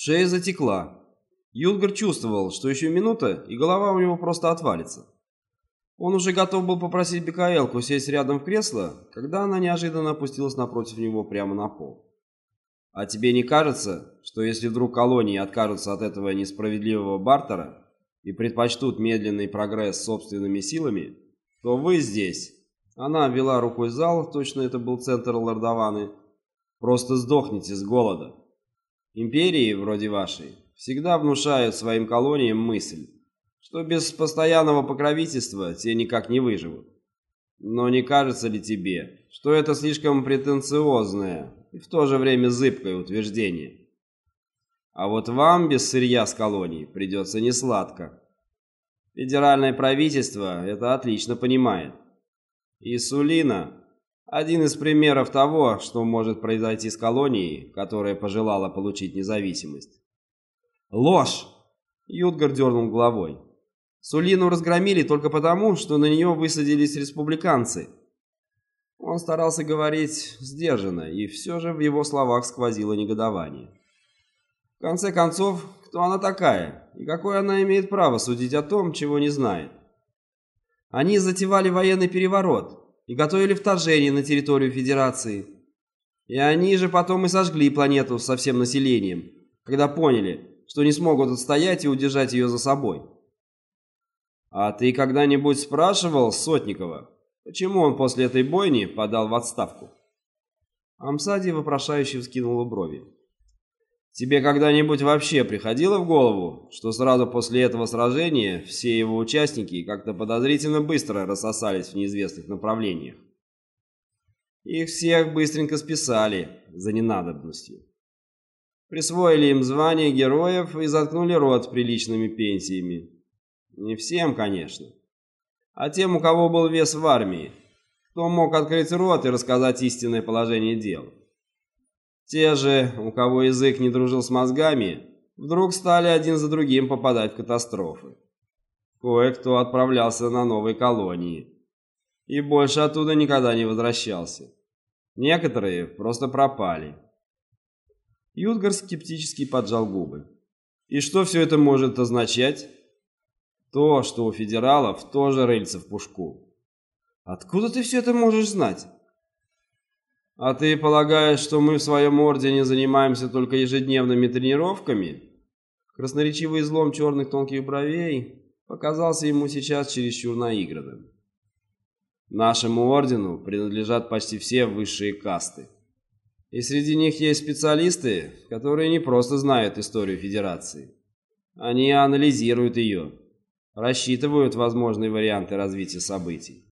Шея затекла. Юдгар чувствовал, что еще минута, и голова у него просто отвалится. Он уже готов был попросить Бекаэлку сесть рядом в кресло, когда она неожиданно опустилась напротив него прямо на пол. А тебе не кажется, что если вдруг колонии откажутся от этого несправедливого бартера и предпочтут медленный прогресс собственными силами, то вы здесь, она вела рукой зал, точно это был центр Лордованы, просто сдохнете с голода. Империи, вроде вашей, всегда внушают своим колониям мысль, что без постоянного покровительства те никак не выживут. Но не кажется ли тебе, что это слишком претенциозное и в то же время зыбкое утверждение? А вот вам без сырья с колоний придется несладко. Федеральное правительство это отлично понимает. И Сулина – один из примеров того, что может произойти с колонией, которая пожелала получить независимость. Ложь! Ютгар дернул головой. Сулину разгромили только потому, что на нее высадились республиканцы. Он старался говорить сдержанно, и все же в его словах сквозило негодование. В конце концов, кто она такая, и какое она имеет право судить о том, чего не знает? Они затевали военный переворот и готовили вторжение на территорию Федерации. И они же потом и сожгли планету со всем населением, когда поняли, что не смогут отстоять и удержать ее за собой. А ты когда-нибудь спрашивал Сотникова, почему он после этой бойни подал в отставку? Амсади вопрошающе вскинула брови. Тебе когда-нибудь вообще приходило в голову, что сразу после этого сражения все его участники как-то подозрительно быстро рассосались в неизвестных направлениях? Их всех быстренько списали за ненадобностью. Присвоили им звание героев и заткнули рот приличными пенсиями. Не всем, конечно. А тем, у кого был вес в армии, кто мог открыть рот и рассказать истинное положение дел. Те же, у кого язык не дружил с мозгами, вдруг стали один за другим попадать в катастрофы. Кое-кто отправлялся на новые колонии и больше оттуда никогда не возвращался. Некоторые просто пропали. Ютгар скептически поджал губы. И что все это может означать? То, что у федералов тоже рыльца в пушку. Откуда ты все это можешь знать? А ты полагаешь, что мы в своем ордене занимаемся только ежедневными тренировками? Красноречивый излом черных тонких бровей показался ему сейчас чересчур наигранным. Нашему ордену принадлежат почти все высшие касты. И среди них есть специалисты, которые не просто знают историю Федерации. Они анализируют ее рассчитывают возможные варианты развития событий.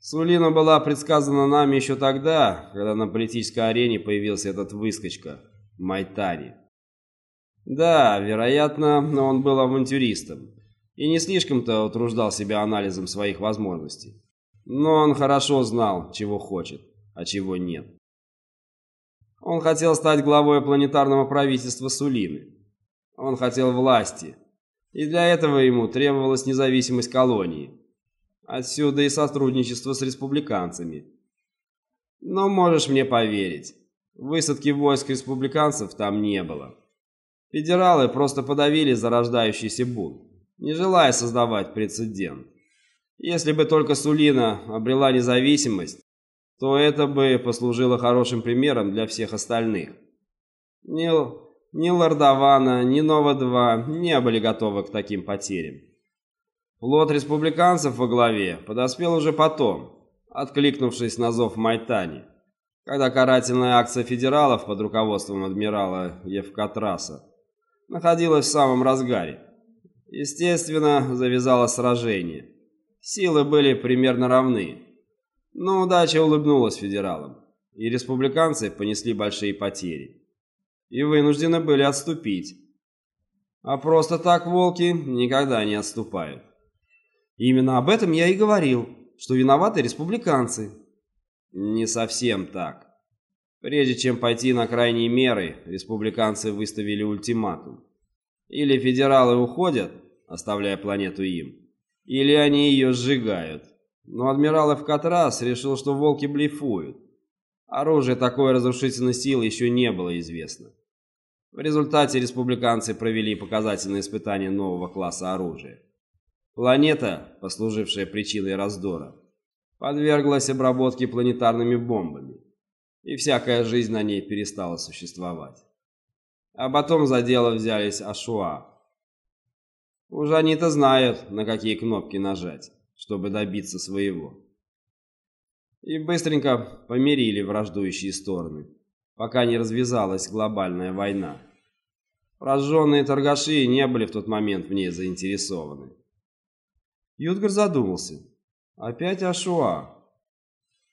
Сулина была предсказана нами еще тогда, когда на политической арене появился этот выскочка Майтари. Да, вероятно, он был авантюристом и не слишком-то утруждал себя анализом своих возможностей. Но он хорошо знал, чего хочет, а чего нет. Он хотел стать главой планетарного правительства Сулины. Он хотел власти, и для этого ему требовалась независимость колонии. Отсюда и сотрудничество с республиканцами. Но можешь мне поверить, высадки войск республиканцев там не было. Федералы просто подавили зарождающийся бунт, не желая создавать прецедент. Если бы только Сулина обрела независимость, то это бы послужило хорошим примером для всех остальных. Нил ни Лордована, ни Нова-2 не были готовы к таким потерям. Флот республиканцев во главе подоспел уже потом, откликнувшись на зов Майтани, когда карательная акция федералов под руководством адмирала Евкатраса находилась в самом разгаре. Естественно, завязалось сражение. Силы были примерно равны. Но удача улыбнулась федералам, и республиканцы понесли большие потери и вынуждены были отступить. А просто так волки никогда не отступают. Именно об этом я и говорил, что виноваты республиканцы. Не совсем так. Прежде чем пойти на крайние меры, республиканцы выставили ультиматум. Или федералы уходят, оставляя планету им, или они ее сжигают. Но адмирал Эвкатрас решил, что волки блефуют. Оружие такой разрушительной силы еще не было известно. В результате республиканцы провели показательные испытания нового класса оружия. Планета, послужившая причиной раздора, подверглась обработке планетарными бомбами, и всякая жизнь на ней перестала существовать. А потом за дело взялись Ашуа. Уже они-то знают, на какие кнопки нажать, чтобы добиться своего. И быстренько помирили враждующие стороны пока не развязалась глобальная война. Прожженные торгаши не были в тот момент в ней заинтересованы. Ютгар задумался. Опять Ашуа.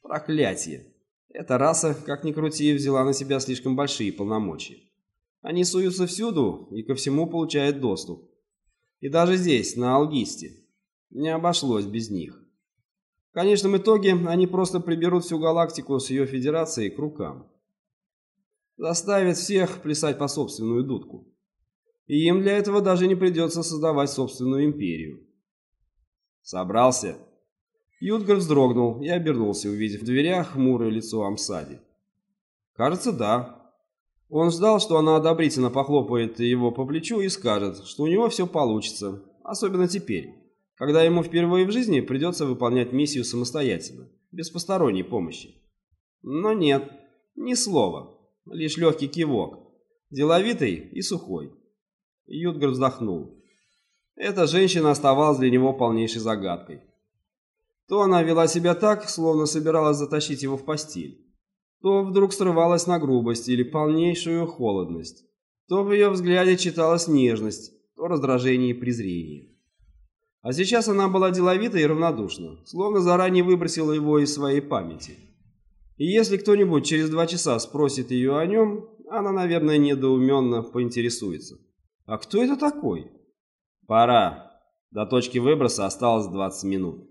Проклятие. Эта раса, как ни крути, взяла на себя слишком большие полномочия. Они суются всюду и ко всему получают доступ. И даже здесь, на Алгисте, не обошлось без них. В конечном итоге они просто приберут всю галактику с ее федерацией к рукам заставит всех плясать по собственную дудку. И им для этого даже не придется создавать собственную империю. Собрался. Ютгар вздрогнул и обернулся, увидев в дверях хмурое лицо Амсади. Кажется, да. Он ждал, что она одобрительно похлопает его по плечу и скажет, что у него все получится, особенно теперь, когда ему впервые в жизни придется выполнять миссию самостоятельно, без посторонней помощи. Но нет, ни слова лишь легкий кивок, деловитый и сухой. Ютгар вздохнул. Эта женщина оставалась для него полнейшей загадкой. То она вела себя так, словно собиралась затащить его в постель, то вдруг срывалась на грубость или полнейшую холодность, то в ее взгляде читалась нежность, то раздражение и презрение. А сейчас она была деловита и равнодушна, словно заранее выбросила его из своей памяти. И если кто-нибудь через два часа спросит ее о нем, она, наверное, недоуменно поинтересуется. «А кто это такой?» «Пора. До точки выброса осталось 20 минут».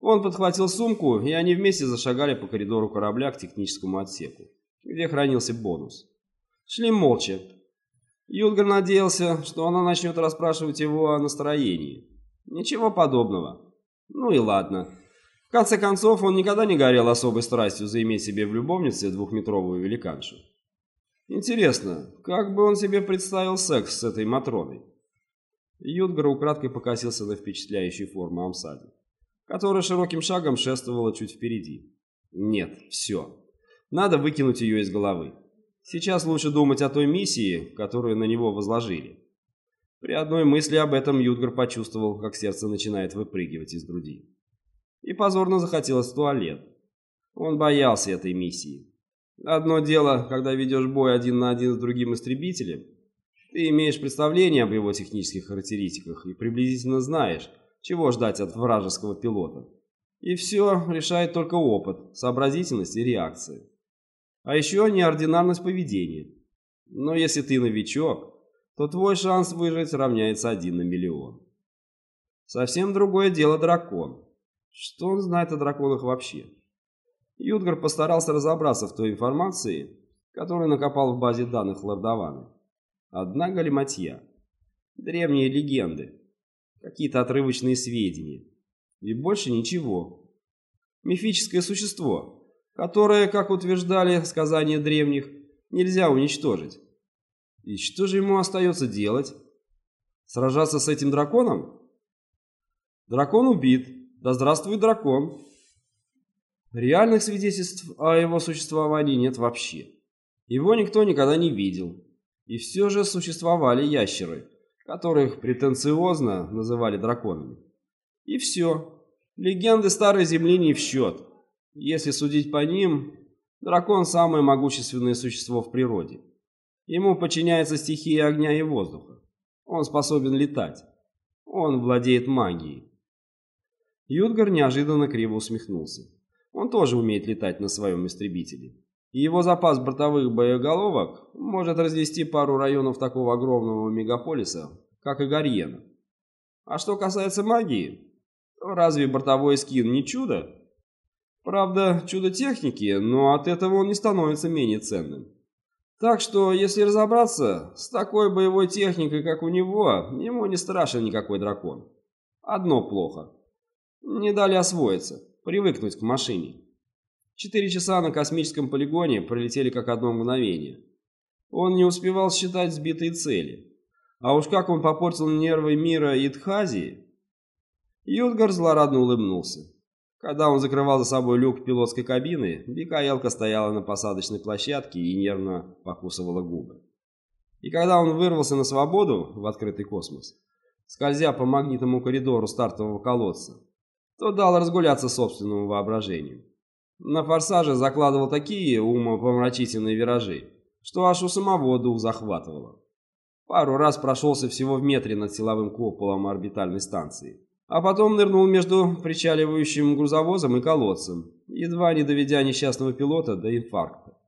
Он подхватил сумку, и они вместе зашагали по коридору корабля к техническому отсеку, где хранился бонус. Шли молча. Юдгар надеялся, что она начнет расспрашивать его о настроении. Ничего подобного. Ну и ладно. В конце концов, он никогда не горел особой страстью заиметь себе в любовнице двухметровую великаншу. Интересно, как бы он себе представил секс с этой Матроной? Ютгар украдкой покосился на впечатляющую форму Амсади, которая широким шагом шествовала чуть впереди. Нет, все. Надо выкинуть ее из головы. Сейчас лучше думать о той миссии, которую на него возложили. При одной мысли об этом Ютгар почувствовал, как сердце начинает выпрыгивать из груди и позорно захотелось в туалет. Он боялся этой миссии. Одно дело, когда ведешь бой один на один с другим истребителем, ты имеешь представление об его технических характеристиках и приблизительно знаешь, чего ждать от вражеского пилота. И все решает только опыт, сообразительность и реакция. А еще неординарность поведения. Но если ты новичок, то твой шанс выжить равняется один на миллион. Совсем другое дело дракон. Что он знает о драконах вообще? Юдгар постарался разобраться в той информации, которую накопал в базе данных Лордованы. Одна галиматья. Древние легенды. Какие-то отрывочные сведения. И больше ничего. Мифическое существо, которое, как утверждали сказания древних, нельзя уничтожить. И что же ему остается делать? Сражаться с этим драконом? Дракон убит, да здравствует дракон. Реальных свидетельств о его существовании нет вообще. Его никто никогда не видел. И все же существовали ящеры, которых претенциозно называли драконами. И все. Легенды Старой Земли не в счет. Если судить по ним, дракон – самое могущественное существо в природе. Ему подчиняется стихия огня и воздуха. Он способен летать. Он владеет магией. Юдгар неожиданно криво усмехнулся. Он тоже умеет летать на своем истребителе. Его запас бортовых боеголовок может разнести пару районов такого огромного мегаполиса, как и Гарьена. А что касается магии, то разве бортовой скин не чудо? Правда, чудо техники, но от этого он не становится менее ценным. Так что, если разобраться, с такой боевой техникой, как у него, ему не страшен никакой дракон. Одно плохо. Не дали освоиться, привыкнуть к машине. Четыре часа на космическом полигоне пролетели как одно мгновение. Он не успевал считать сбитые цели. А уж как он попортил нервы мира и Тхазии. Юдгар злорадно улыбнулся. Когда он закрывал за собой люк пилотской кабины, Бикаелка стояла на посадочной площадке и нервно покусывала губы. И когда он вырвался на свободу в открытый космос, скользя по магнитному коридору стартового колодца, то дал разгуляться собственному воображению. На форсаже закладывал такие умопомрачительные виражи, что аж у самого дух захватывало. Пару раз прошелся всего в метре над силовым куполом орбитальной станции а потом нырнул между причаливающим грузовозом и колодцем, едва не доведя несчастного пилота до инфаркта.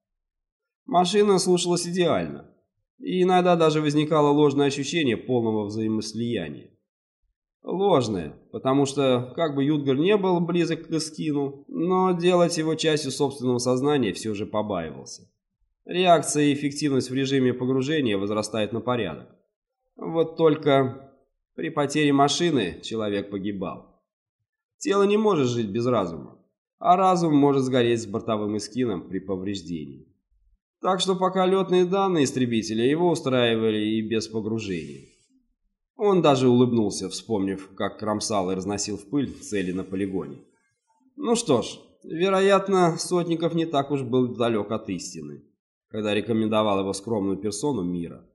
Машина слушалась идеально, и иногда даже возникало ложное ощущение полного взаимослияния. Ложное, потому что, как бы Юдгар не был близок к Искину, но делать его частью собственного сознания все же побаивался. Реакция и эффективность в режиме погружения возрастает на порядок. Вот только при потере машины человек погибал. Тело не может жить без разума, а разум может сгореть с бортовым эскином при повреждении. Так что пока летные данные истребителя его устраивали и без погружения. Он даже улыбнулся, вспомнив, как кромсал и разносил в пыль цели на полигоне. Ну что ж, вероятно, Сотников не так уж был далек от истины, когда рекомендовал его скромную персону мира.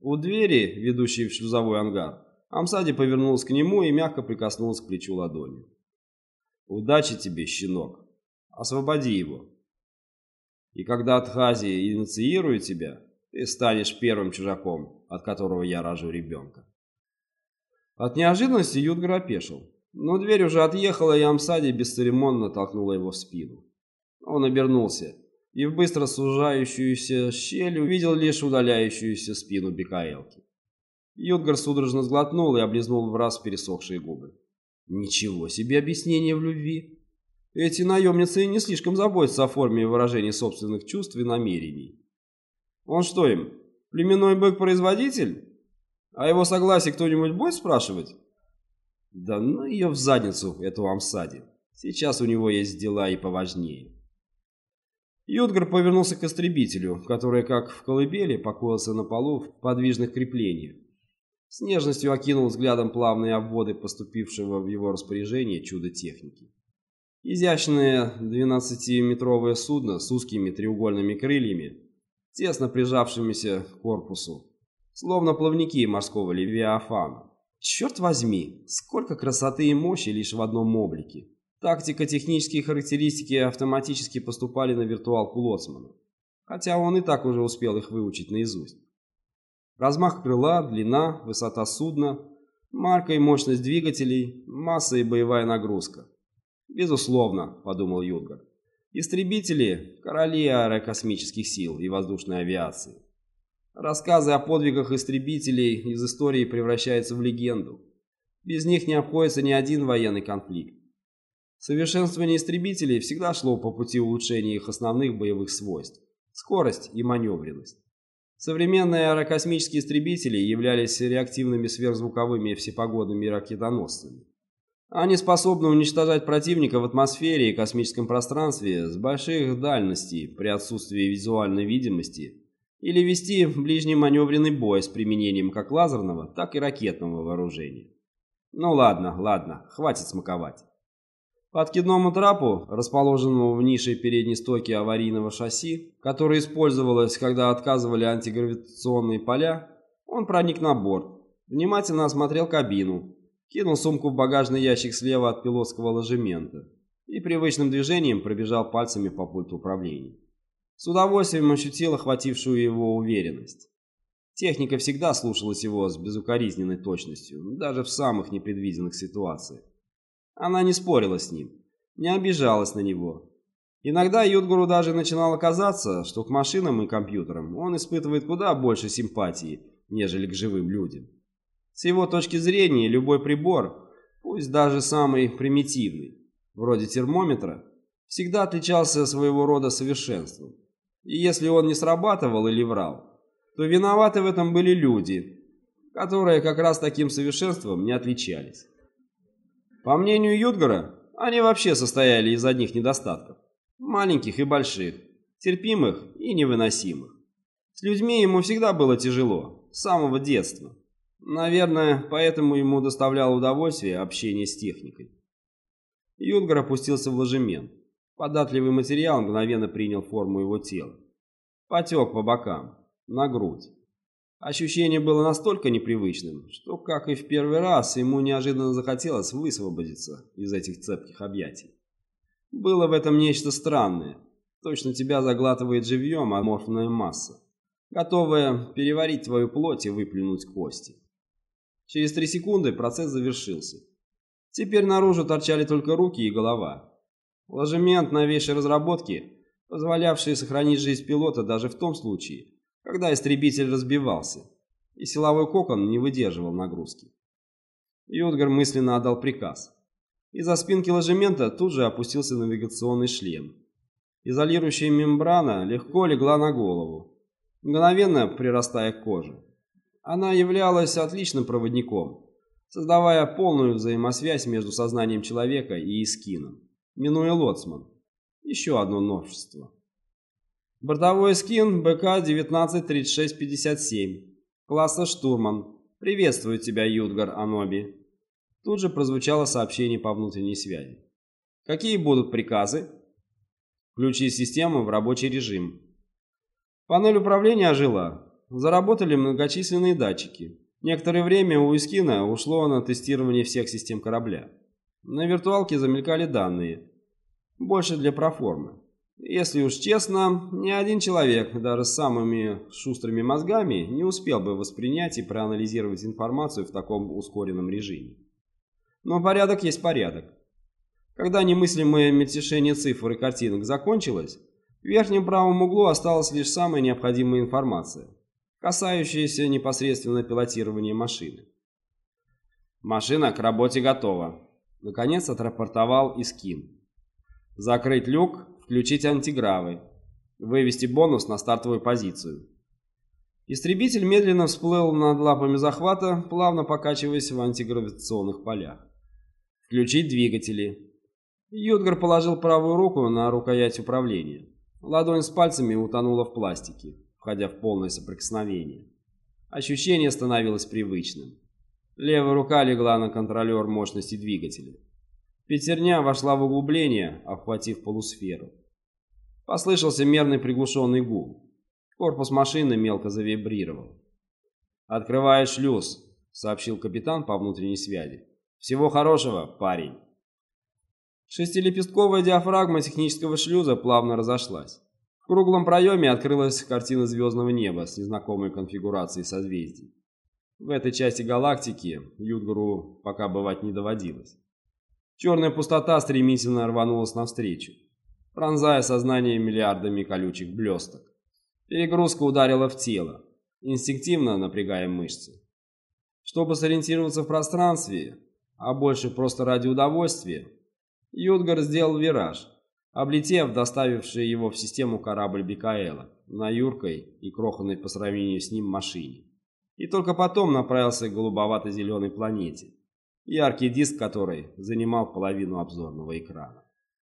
У двери, ведущей в шлюзовой ангар, Амсади повернулась к нему и мягко прикоснулась к плечу ладонью. «Удачи тебе, щенок! Освободи его! И когда Тхази инициирует тебя, ты станешь первым чужаком, от которого я рожу ребенка». От неожиданности Юдгар опешил, но дверь уже отъехала, и Амсади бесцеремонно толкнула его в спину. Он обернулся и в быстро сужающуюся щель увидел лишь удаляющуюся спину Бекаэлки. Юдгар судорожно сглотнул и облизнул в раз пересохшие губы. Ничего себе объяснение в любви. Эти наемницы не слишком заботятся о форме и выражении собственных чувств и намерений. Он что им, племенной бык-производитель? А его согласие кто-нибудь будет спрашивать? Да ну ее в задницу, эту Амсади. Сейчас у него есть дела и поважнее. Юдгар повернулся к истребителю, который, как в колыбели, покоился на полу в подвижных креплениях. С нежностью окинул взглядом плавные обводы поступившего в его распоряжение чудо техники. Изящное 12-метровое судно с узкими треугольными крыльями, тесно прижавшимися к корпусу, словно плавники морского левиафана. Черт возьми, сколько красоты и мощи лишь в одном облике. Тактико-технические характеристики автоматически поступали на виртуалку Лоцмана, хотя он и так уже успел их выучить наизусть. Размах крыла, длина, высота судна, марка и мощность двигателей, масса и боевая нагрузка. Безусловно, подумал Юнгар. Истребители – короли аэрокосмических сил и воздушной авиации. Рассказы о подвигах истребителей из истории превращаются в легенду. Без них не обходится ни один военный конфликт. Совершенствование истребителей всегда шло по пути улучшения их основных боевых свойств – скорость и маневренность. Современные аэрокосмические истребители являлись реактивными сверхзвуковыми всепогодными ракетоносцами. Они способны уничтожать противника в атмосфере и космическом пространстве с больших дальностей при отсутствии визуальной видимости или вести ближний маневренный бой с применением как лазерного, так и ракетного вооружения. Ну ладно, ладно, хватит смаковать. По откидному трапу, расположенному в нише передней стойки аварийного шасси, которое использовалось, когда отказывали антигравитационные поля, он проник на борт, внимательно осмотрел кабину, кинул сумку в багажный ящик слева от пилотского ложемента и привычным движением пробежал пальцами по пульту управления. С удовольствием ощутил охватившую его уверенность. Техника всегда слушалась его с безукоризненной точностью, даже в самых непредвиденных ситуациях. Она не спорила с ним, не обижалась на него. Иногда Юдгуру даже начинало казаться, что к машинам и компьютерам он испытывает куда больше симпатии, нежели к живым людям. С его точки зрения, любой прибор, пусть даже самый примитивный, вроде термометра, всегда отличался своего рода совершенством. И если он не срабатывал или врал, то виноваты в этом были люди, которые как раз таким совершенством не отличались. По мнению Юдгара, они вообще состояли из одних недостатков, маленьких и больших, терпимых и невыносимых. С людьми ему всегда было тяжело, с самого детства. Наверное, поэтому ему доставляло удовольствие общение с техникой. Юнгар опустился в ложемент. Податливый материал мгновенно принял форму его тела. Потек по бокам, на грудь. Ощущение было настолько непривычным, что, как и в первый раз, ему неожиданно захотелось высвободиться из этих цепких объятий. Было в этом нечто странное. Точно тебя заглатывает живьем аморфная масса, готовая переварить твою плоть и выплюнуть кости. Через три секунды процесс завершился. Теперь наружу торчали только руки и голова. Ложемент новейшей разработки, позволявший сохранить жизнь пилота даже в том случае, когда истребитель разбивался, и силовой кокон не выдерживал нагрузки. Йодгар мысленно отдал приказ. Из-за спинки ложемента тут же опустился навигационный шлем. Изолирующая мембрана легко легла на голову, мгновенно прирастая к коже. Она являлась отличным проводником, создавая полную взаимосвязь между сознанием человека и эскином, минуя лоцман. Еще одно новшество. Бортовой скин БК-193657, класса «Штурман». Приветствую тебя, Юдгар Аноби. Тут же прозвучало сообщение по внутренней связи. Какие будут приказы? Включи систему в рабочий режим. Панель управления ожила, Заработали многочисленные датчики. Некоторое время у Искина ушло на тестирование всех систем корабля. На виртуалке замелькали данные. Больше для проформы. Если уж честно, ни один человек, даже с самыми шустрыми мозгами, не успел бы воспринять и проанализировать информацию в таком ускоренном режиме. Но порядок есть порядок. Когда немыслимое мельтешение цифр и картинок закончилось, в верхнем правом углу осталась лишь самая необходимая информация касающиеся непосредственно пилотирования машины. «Машина к работе готова», — наконец отрапортовал Искин. «Закрыть люк, включить антигравы, вывести бонус на стартовую позицию». Истребитель медленно всплыл над лапами захвата, плавно покачиваясь в антигравитационных полях. «Включить двигатели». Юдгар положил правую руку на рукоять управления. Ладонь с пальцами утонула в пластике входя в полное соприкосновение. Ощущение становилось привычным. Левая рука легла на контролер мощности двигателя. Пятерня вошла в углубление, обхватив полусферу. Послышался мерный приглушенный гул. Корпус машины мелко завибрировал. «Открывай шлюз», — сообщил капитан по внутренней связи. «Всего хорошего, парень». Шестилепестковая диафрагма технического шлюза плавно разошлась. В круглом проеме открылась картина звездного неба с незнакомой конфигурацией созвездий. В этой части галактики Юдгару пока бывать не доводилось. Черная пустота стремительно рванулась навстречу, пронзая сознание миллиардами колючих блесток. Перегрузка ударила в тело, инстинктивно напрягая мышцы. Чтобы сориентироваться в пространстве, а больше просто ради удовольствия, Юдгар сделал вираж – облетев доставивший его в систему корабль Бикаэла на юркой и кроханной по сравнению с ним машине. И только потом направился к голубовато-зеленой планете, яркий диск которой занимал половину обзорного экрана.